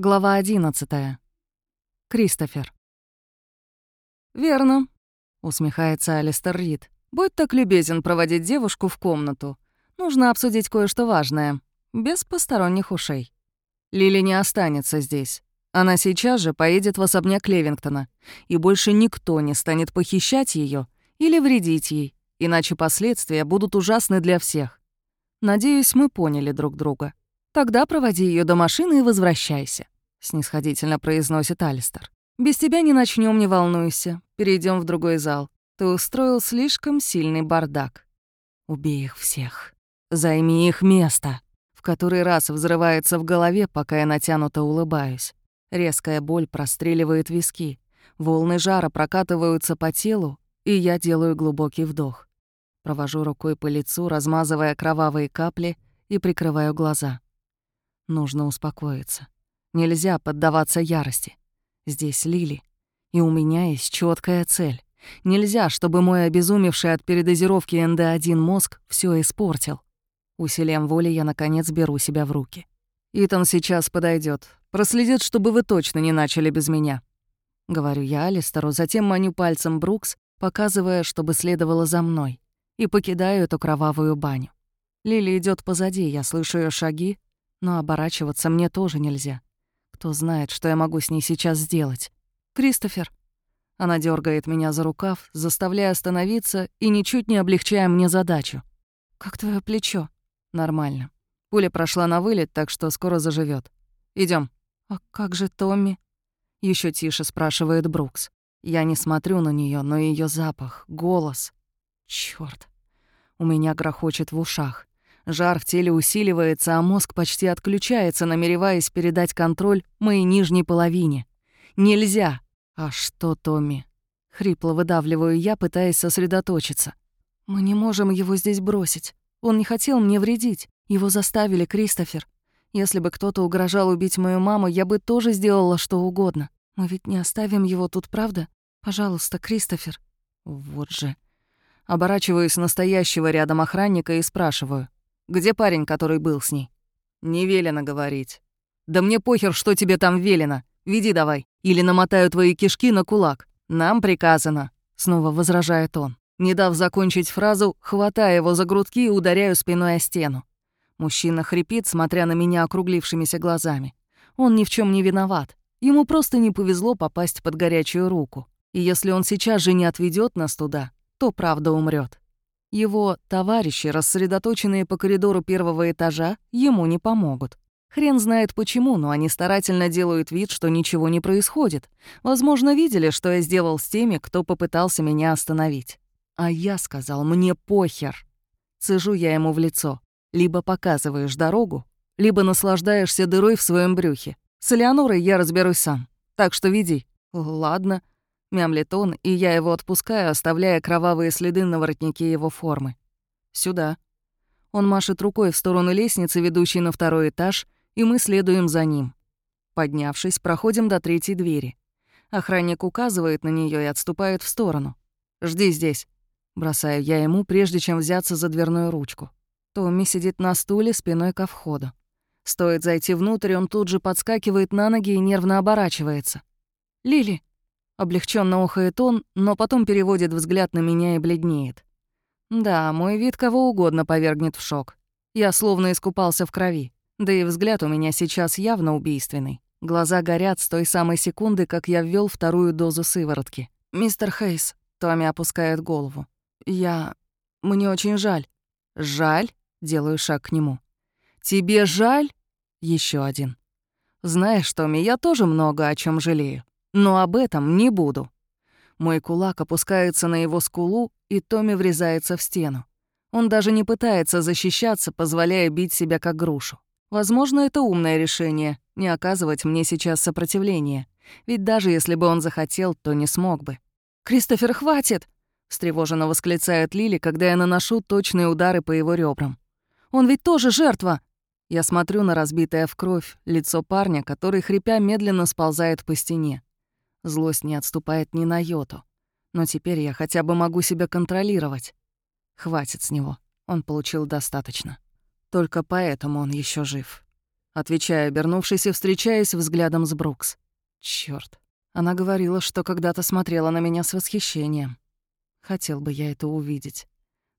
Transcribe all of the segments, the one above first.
Глава 11. Кристофер. «Верно», — усмехается Алистер Рид. «Будь так любезен проводить девушку в комнату. Нужно обсудить кое-что важное, без посторонних ушей. Лили не останется здесь. Она сейчас же поедет в особняк Левингтона, и больше никто не станет похищать ее или вредить ей, иначе последствия будут ужасны для всех. Надеюсь, мы поняли друг друга. «Тогда проводи ее до машины и возвращайся», — снисходительно произносит Алистер. «Без тебя не начнем, не волнуйся. Перейдем в другой зал. Ты устроил слишком сильный бардак. Убей их всех. Займи их место». В который раз взрывается в голове, пока я натянуто улыбаюсь. Резкая боль простреливает виски. Волны жара прокатываются по телу, и я делаю глубокий вдох. Провожу рукой по лицу, размазывая кровавые капли, и прикрываю глаза. Нужно успокоиться. Нельзя поддаваться ярости. Здесь Лили, и у меня есть четкая цель. Нельзя, чтобы мой обезумевший от передозировки НД-1 мозг все испортил. Усилием воли я, наконец, беру себя в руки. «Итан сейчас подойдет, Проследит, чтобы вы точно не начали без меня». Говорю я Алистеру, затем маню пальцем Брукс, показывая, чтобы следовало за мной, и покидаю эту кровавую баню. Лили идет позади, я слышу ее шаги, но оборачиваться мне тоже нельзя. Кто знает, что я могу с ней сейчас сделать. «Кристофер». Она дергает меня за рукав, заставляя остановиться и ничуть не облегчая мне задачу. «Как твое плечо?» «Нормально. Пуля прошла на вылет, так что скоро заживет. Идем. «А как же Томми?» Еще тише спрашивает Брукс. Я не смотрю на нее, но ее запах, голос. Черт! У меня грохочет в ушах. Жар в теле усиливается, а мозг почти отключается, намереваясь передать контроль моей нижней половине. Нельзя! А что, Томми? Хрипло выдавливаю я, пытаясь сосредоточиться. Мы не можем его здесь бросить. Он не хотел мне вредить. Его заставили, Кристофер. Если бы кто-то угрожал убить мою маму, я бы тоже сделала что угодно. Мы ведь не оставим его тут, правда? Пожалуйста, Кристофер. Вот же. Оборачиваюсь настоящего рядом охранника и спрашиваю. Где парень, который был с ней? Не велено говорить. Да мне похер, что тебе там велено. Веди давай. Или намотаю твои кишки на кулак. Нам приказано. Снова возражает он. Не дав закончить фразу, хватаю его за грудки и ударяю спиной о стену. Мужчина хрипит, смотря на меня округлившимися глазами. Он ни в чем не виноват. Ему просто не повезло попасть под горячую руку. И если он сейчас же не отведет нас туда, то правда умрет. Его товарищи, рассредоточенные по коридору первого этажа, ему не помогут. Хрен знает почему, но они старательно делают вид, что ничего не происходит. Возможно, видели, что я сделал с теми, кто попытался меня остановить. А я сказал, мне похер. Цежу я ему в лицо. Либо показываешь дорогу, либо наслаждаешься дырой в своем брюхе. С Элеонорой я разберусь сам. Так что веди. Ладно. Мямлит он, и я его отпускаю, оставляя кровавые следы на воротнике его формы. «Сюда». Он машет рукой в сторону лестницы, ведущей на второй этаж, и мы следуем за ним. Поднявшись, проходим до третьей двери. Охранник указывает на нее и отступает в сторону. «Жди здесь», — бросаю я ему, прежде чем взяться за дверную ручку. Томми сидит на стуле спиной ко входу. Стоит зайти внутрь, он тут же подскакивает на ноги и нервно оборачивается. «Лили!» Облегченно охает он, но потом переводит взгляд на меня и бледнеет. Да, мой вид кого угодно повергнет в шок. Я словно искупался в крови. Да и взгляд у меня сейчас явно убийственный. Глаза горят с той самой секунды, как я ввел вторую дозу сыворотки. «Мистер Хейс», — Томми опускает голову. «Я... Мне очень жаль». «Жаль?» — делаю шаг к нему. «Тебе жаль?» Еще один. «Знаешь, Томми, я тоже много о чем жалею. Но об этом не буду. Мой кулак опускается на его скулу, и Томми врезается в стену. Он даже не пытается защищаться, позволяя бить себя как грушу. Возможно, это умное решение — не оказывать мне сейчас сопротивления. Ведь даже если бы он захотел, то не смог бы. «Кристофер, хватит!» — встревоженно восклицает Лили, когда я наношу точные удары по его ребрам. «Он ведь тоже жертва!» Я смотрю на разбитое в кровь лицо парня, который, хрипя, медленно сползает по стене. Злость не отступает ни на йоту. Но теперь я хотя бы могу себя контролировать. Хватит с него. Он получил достаточно. Только поэтому он еще жив. отвечая, обернувшись и встречаясь взглядом с Брукс. Чёрт. Она говорила, что когда-то смотрела на меня с восхищением. Хотел бы я это увидеть.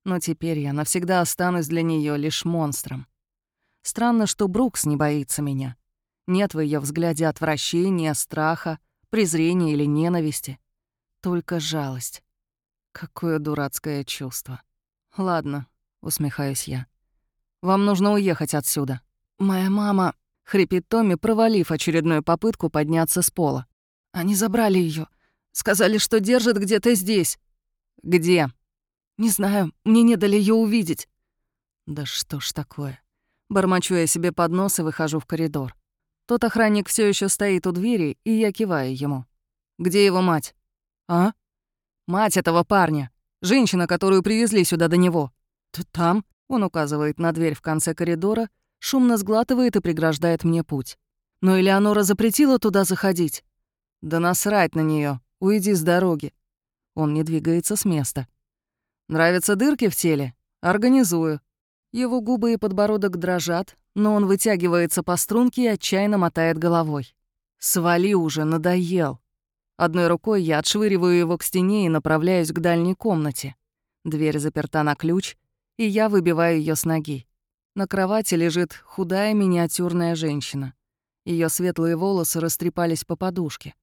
Но теперь я навсегда останусь для нее лишь монстром. Странно, что Брукс не боится меня. Нет в ее взгляде отвращения, страха, презрения или ненависти. Только жалость. Какое дурацкое чувство. Ладно, усмехаюсь я. Вам нужно уехать отсюда. Моя мама, хрипит Томми, провалив очередную попытку подняться с пола. Они забрали ее, Сказали, что держат где-то здесь. Где? Не знаю, мне не дали ее увидеть. Да что ж такое? Бормочу я себе под нос и выхожу в коридор. Тот охранник все еще стоит у двери, и я киваю ему. «Где его мать?» «А?» «Мать этого парня. Женщина, которую привезли сюда до него». «Ты там?» Он указывает на дверь в конце коридора, шумно сглатывает и преграждает мне путь. «Но Элеонора запретила туда заходить». «Да насрать на нее. Уйди с дороги». Он не двигается с места. «Нравятся дырки в теле? Организую». Его губы и подбородок дрожат, но он вытягивается по струнке и отчаянно мотает головой. «Свали уже, надоел». Одной рукой я отшвыриваю его к стене и направляюсь к дальней комнате. Дверь заперта на ключ, и я выбиваю ее с ноги. На кровати лежит худая миниатюрная женщина. Ее светлые волосы растрепались по подушке.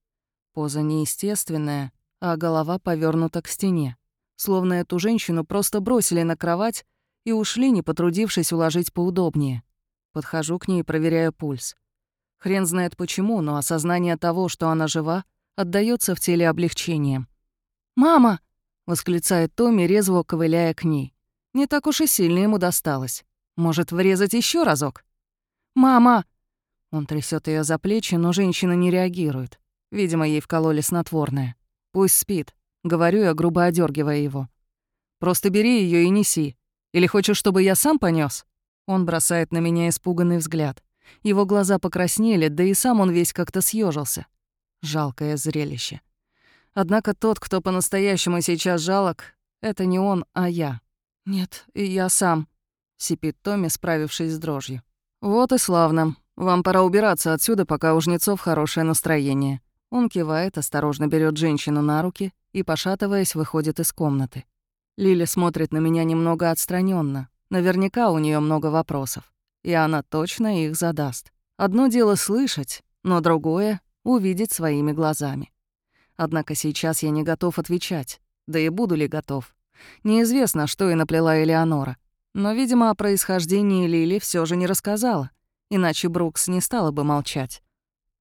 Поза неестественная, а голова повернута к стене. Словно эту женщину просто бросили на кровать и ушли, не потрудившись уложить поудобнее. Подхожу к ней и проверяю пульс. Хрен знает почему, но осознание того, что она жива, отдаётся в теле облегчением. «Мама!» — восклицает Томми, резво ковыляя к ней. Не так уж и сильно ему досталось. Может, врезать еще разок? «Мама!» Он трясет ее за плечи, но женщина не реагирует. Видимо, ей вкололи снотворное. Пусть спит. Говорю я, грубо одергивая его. Просто бери ее и неси. Или хочешь, чтобы я сам понес? Он бросает на меня испуганный взгляд. Его глаза покраснели, да и сам он весь как-то съежился. Жалкое зрелище. Однако тот, кто по-настоящему сейчас жалок, это не он, а я. «Нет, я сам», — сипит Томми, справившись с дрожью. «Вот и славно. Вам пора убираться отсюда, пока у жнецов хорошее настроение». Он кивает, осторожно берет женщину на руки и, пошатываясь, выходит из комнаты. Лили смотрит на меня немного отстраненно, Наверняка у нее много вопросов, и она точно их задаст. Одно дело слышать, но другое — увидеть своими глазами. Однако сейчас я не готов отвечать, да и буду ли готов. Неизвестно, что и наплела Элеонора. Но, видимо, о происхождении Лили все же не рассказала, иначе Брукс не стала бы молчать.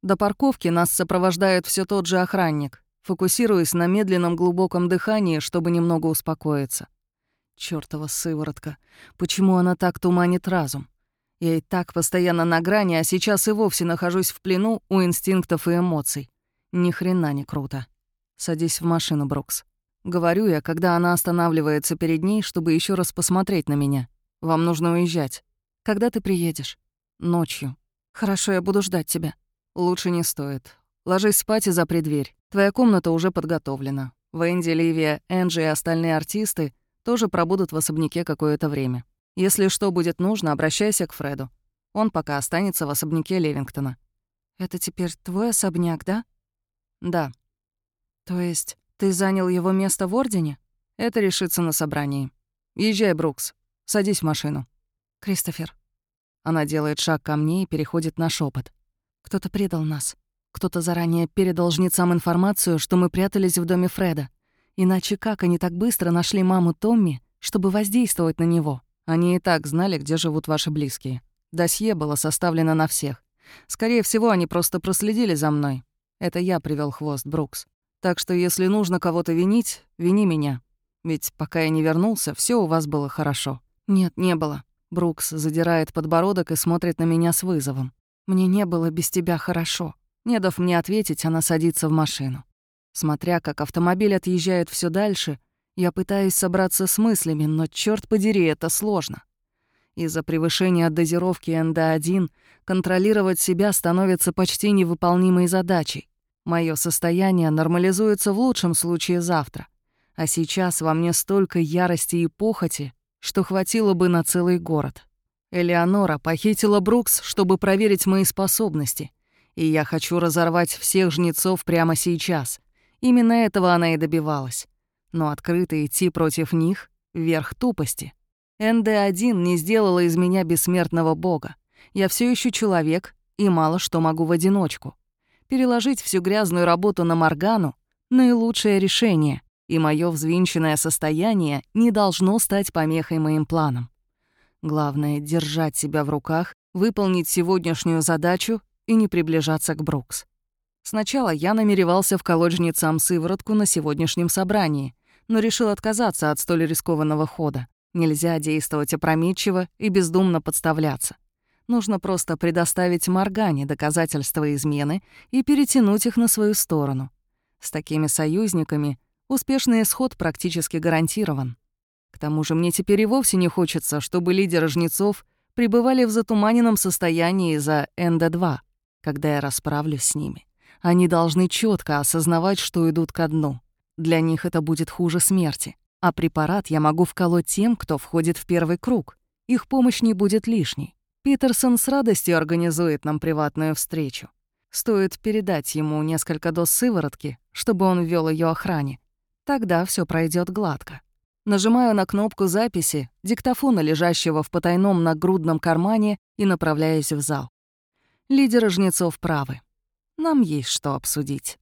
До парковки нас сопровождает все тот же охранник, фокусируясь на медленном глубоком дыхании, чтобы немного успокоиться. Чёртова сыворотка. Почему она так туманит разум? Я и так постоянно на грани, а сейчас и вовсе нахожусь в плену у инстинктов и эмоций. Ни хрена не круто. Садись в машину, Брукс. Говорю я, когда она останавливается перед ней, чтобы еще раз посмотреть на меня. Вам нужно уезжать. Когда ты приедешь? Ночью. Хорошо, я буду ждать тебя. Лучше не стоит. Ложись спать и запри дверь. Твоя комната уже подготовлена. Венди, Ливия, Энджи и остальные артисты — тоже пробудут в особняке какое-то время. Если что будет нужно, обращайся к Фреду. Он пока останется в особняке Левингтона. Это теперь твой особняк, да? Да. То есть ты занял его место в Ордене? Это решится на собрании. Езжай, Брукс. Садись в машину. Кристофер. Она делает шаг ко мне и переходит на шепот. Кто-то предал нас. Кто-то заранее передал жнецам информацию, что мы прятались в доме Фреда. Иначе как они так быстро нашли маму Томми, чтобы воздействовать на него? Они и так знали, где живут ваши близкие. Досье было составлено на всех. Скорее всего, они просто проследили за мной. Это я привел хвост, Брукс. Так что если нужно кого-то винить, вини меня. Ведь пока я не вернулся, все у вас было хорошо. Нет, не было. Брукс задирает подбородок и смотрит на меня с вызовом. Мне не было без тебя хорошо. Не дав мне ответить, она садится в машину. Смотря как автомобиль отъезжает все дальше, я пытаюсь собраться с мыслями, но, черт подери, это сложно. Из-за превышения дозировки НД-1 контролировать себя становится почти невыполнимой задачей. Мое состояние нормализуется в лучшем случае завтра. А сейчас во мне столько ярости и похоти, что хватило бы на целый город. Элеонора похитила Брукс, чтобы проверить мои способности. И я хочу разорвать всех жнецов прямо сейчас. Именно этого она и добивалась. Но открыто идти против них — верх тупости. НД-1 не сделала из меня бессмертного бога. Я все еще человек и мало что могу в одиночку. Переложить всю грязную работу на Моргану — наилучшее решение, и мое взвинченное состояние не должно стать помехой моим планам. Главное — держать себя в руках, выполнить сегодняшнюю задачу и не приближаться к Брукс. Сначала я намеревался вколоть жнецам сыворотку на сегодняшнем собрании, но решил отказаться от столь рискованного хода. Нельзя действовать опрометчиво и бездумно подставляться. Нужно просто предоставить Моргане доказательства измены и перетянуть их на свою сторону. С такими союзниками успешный исход практически гарантирован. К тому же мне теперь и вовсе не хочется, чтобы лидеры жнецов пребывали в затуманенном состоянии из-за НД-2, когда я расправлюсь с ними. Они должны четко осознавать, что идут ко дну. Для них это будет хуже смерти. А препарат я могу вколоть тем, кто входит в первый круг. Их помощь не будет лишней. Питерсон с радостью организует нам приватную встречу. Стоит передать ему несколько доз сыворотки, чтобы он ввел ее охране. Тогда все пройдет гладко. Нажимаю на кнопку записи диктофона, лежащего в потайном нагрудном кармане, и направляюсь в зал. Лидеры жнецов правы. Нам есть что обсудить.